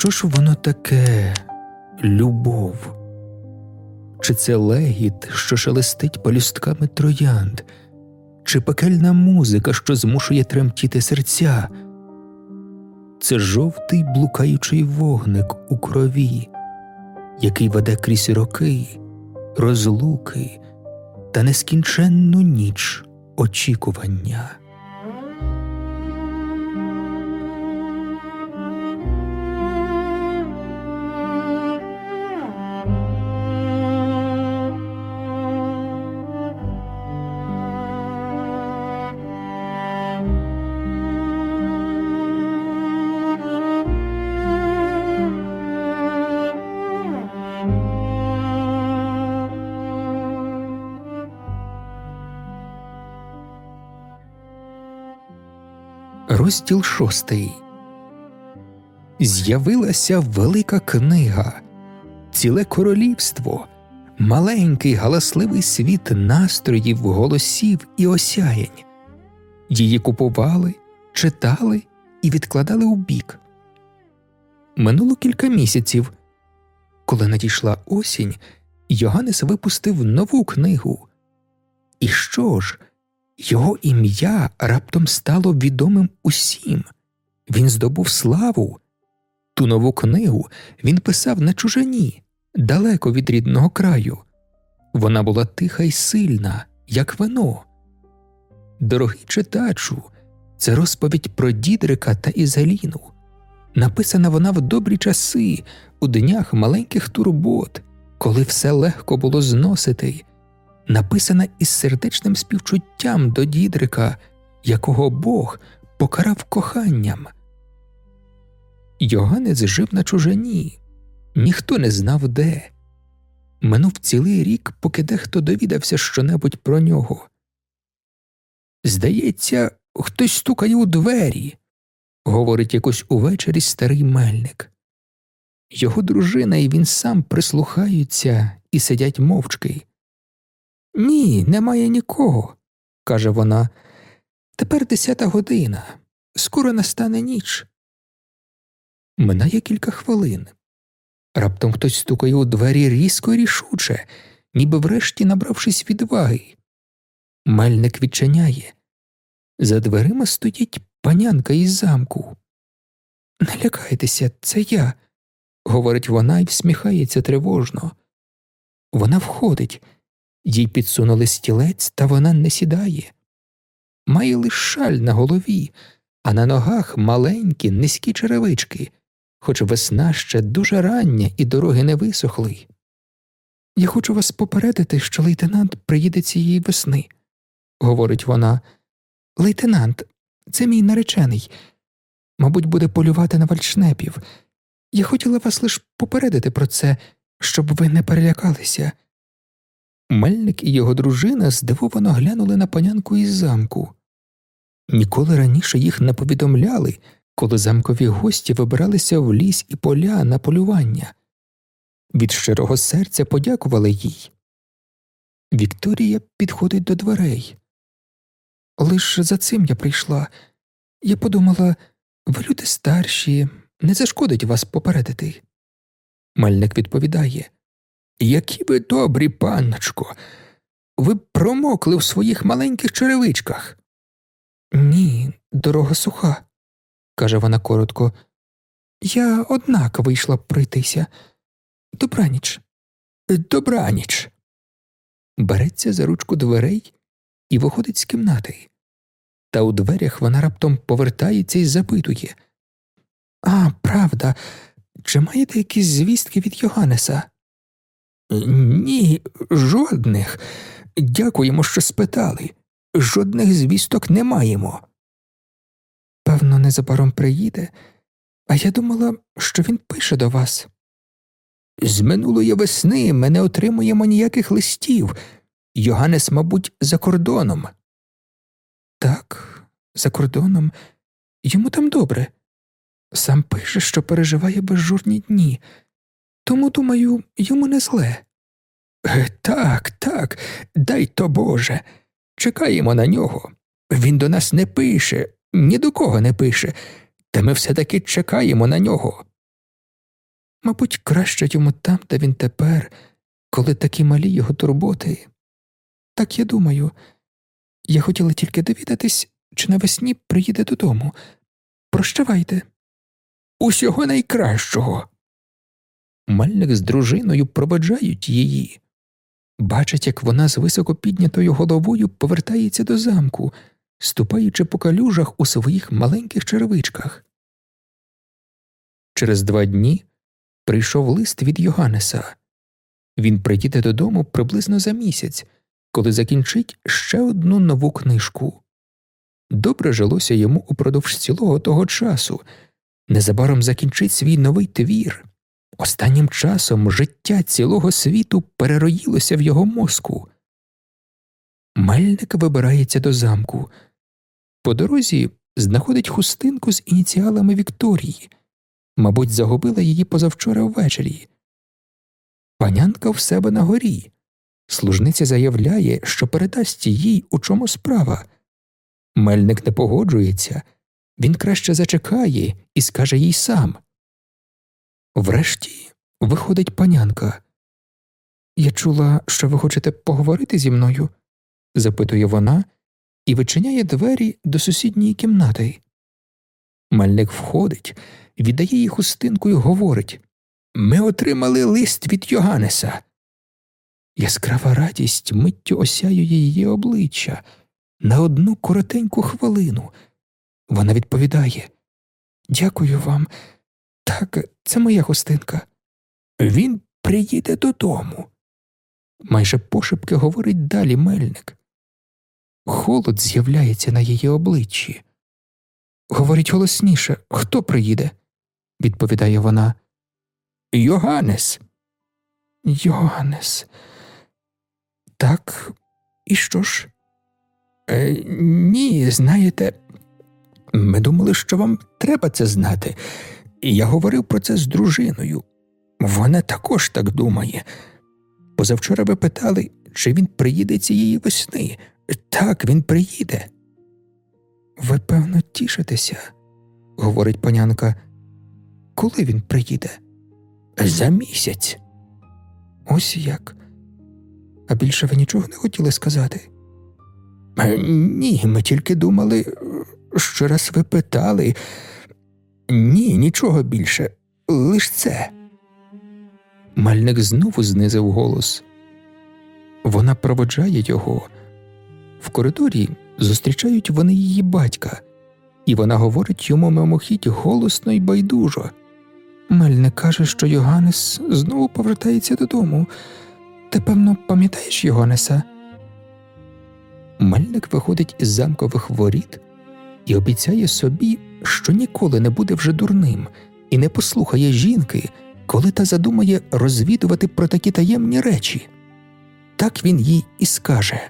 Що ж воно таке любов? Чи це легіт, що шелестить палюстками троянд, чи пекельна музика, що змушує тремтіти серця? Це жовтий блукаючий вогник у крові, який веде крізь роки, розлуки та нескінченну ніч очікування. Розділ шостий. З'явилася велика книга, ціле королівство, маленький галасливий світ настроїв, голосів і осяянь. Її купували, читали і відкладали у бік. Минуло кілька місяців. Коли надійшла осінь, Йоганнес випустив нову книгу. І що ж? Його ім'я раптом стало відомим усім, він здобув славу. Ту нову книгу він писав на чужині, далеко від рідного краю. Вона була тиха й сильна, як вино. Дорогий читачу, це розповідь про Дідрика та Ізаліну. Написана вона в добрі часи, у днях маленьких турбот, коли все легко було зносити написана із сердечним співчуттям до Дідрика, якого Бог покарав коханням. Йоганнець жив на чужині, ніхто не знав де. Минув цілий рік, поки дехто довідався щонебудь про нього. Здається, хтось стукає у двері, говорить якось увечері старий мельник. Його дружина і він сам прислухаються і сидять мовчки. Ні, немає нікого, каже вона. Тепер десята година, скоро настане ніч. Минає кілька хвилин. Раптом хтось стукає у двері різко і рішуче, ніби врешті набравшись відваги. Мельник відчиняє. За дверима стоїть панянка із замку. Не лякайтеся, це я, говорить вона і всміхається тривожно. Вона входить. Їй підсунули стілець, та вона не сідає. Має лиш шаль на голові, а на ногах маленькі, низькі черевички, хоч весна ще дуже рання і дороги не висохли. Я хочу вас попередити, що лейтенант приїде цієї весни, говорить вона. Лейтенант, це мій наречений. Мабуть, буде полювати на вальшнепів. Я хотіла вас лише попередити про це, щоб ви не перелякалися. Мельник і його дружина здивовано глянули на панянку із замку. Ніколи раніше їх не повідомляли, коли замкові гості вибиралися в ліс і поля на полювання. Від щирого серця подякували їй. Вікторія підходить до дверей. Лиш за цим я прийшла. Я подумала ви люди старші, не зашкодить вас попередити. Мельник відповідає які ви добрі, панночко, ви промокли в своїх маленьких черевичках. Ні, дорога суха, каже вона коротко. Я однак вийшла пройтися. Добраніч. Добраніч. Береться за ручку дверей і виходить з кімнати. Та у дверях вона раптом повертається і запитує А, правда, чи маєте якісь звістки від Йоганнеса? Ні, жодних. Дякуємо, що спитали. Жодних звісток не маємо. Певно, незабаром приїде, а я думала, що він пише до вас. З минулої весни ми не отримуємо ніяких листів. Йоганнес, мабуть, за кордоном. Так, за кордоном. Йому там добре. Сам пише, що переживає безжурні дні тому, думаю, йому не зле. Е, так, так, дай то Боже. Чекаємо на нього. Він до нас не пише, ні до кого не пише, та ми все таки чекаємо на нього. Мабуть, краще йому там, де він тепер, коли такі малі його турботи. Так я думаю, я хотіла тільки довідатись, чи навесні приїде додому. Прощавайте. Усього найкращого. Мальник з дружиною проведжають її. Бачать, як вона з високо піднятою головою повертається до замку, ступаючи по калюжах у своїх маленьких черевичках. Через два дні прийшов лист від Йоганнеса. Він приїде додому приблизно за місяць, коли закінчить ще одну нову книжку. Добре жилося йому упродовж цілого того часу, незабаром закінчить свій новий твір. Останнім часом життя цілого світу перероїлося в його мозку. Мельник вибирається до замку. По дорозі знаходить хустинку з ініціалами Вікторії, мабуть, загубила її позавчора ввечері. Панянка в себе на горі. Служниця заявляє, що передасть їй, у чому справа. Мельник не погоджується, він краще зачекає і скаже їй сам. Врешті виходить панянка. Я чула, що ви хочете поговорити зі мною? запитує вона і вичиняє двері до сусідньої кімнати. Мельник входить, віддає їй хустинку і говорить Ми отримали лист від Йоганнеса. Яскрава радість миттю осяює її обличчя на одну коротеньку хвилину. Вона відповідає Дякую вам. Так, це моя хустинка. Він приїде додому. Майже пошепки говорить далі мельник. Холод з'являється на її обличчі. Говорить голосніше, хто приїде? відповідає вона. Йоганнес. Йоганнес. Так, і що ж? Е, Ні, знаєте, ми думали, що вам треба це знати. Я говорив про це з дружиною. Вона також так думає. Позавчора ви питали, чи він приїде цієї весни. Так, він приїде. Ви, певно, тішитеся, говорить панянка. Коли він приїде? За місяць. Ось як. А більше ви нічого не хотіли сказати? Ні, ми тільки думали, що раз ви питали. Ні, нічого більше, лиш це. Мальник знову знизив голос. Вона проводжає його. В коридорі зустрічають вони її батька, і вона говорить йому мимохідь голосно й байдужо. Мельник каже, що Йоганнес знову повертається додому. Ти, певно, пам'ятаєш Йоганнеса? Мельник виходить із замкових воріт і обіцяє собі, що ніколи не буде вже дурним і не послухає жінки, коли та задумає розвідувати про такі таємні речі. Так він їй і скаже.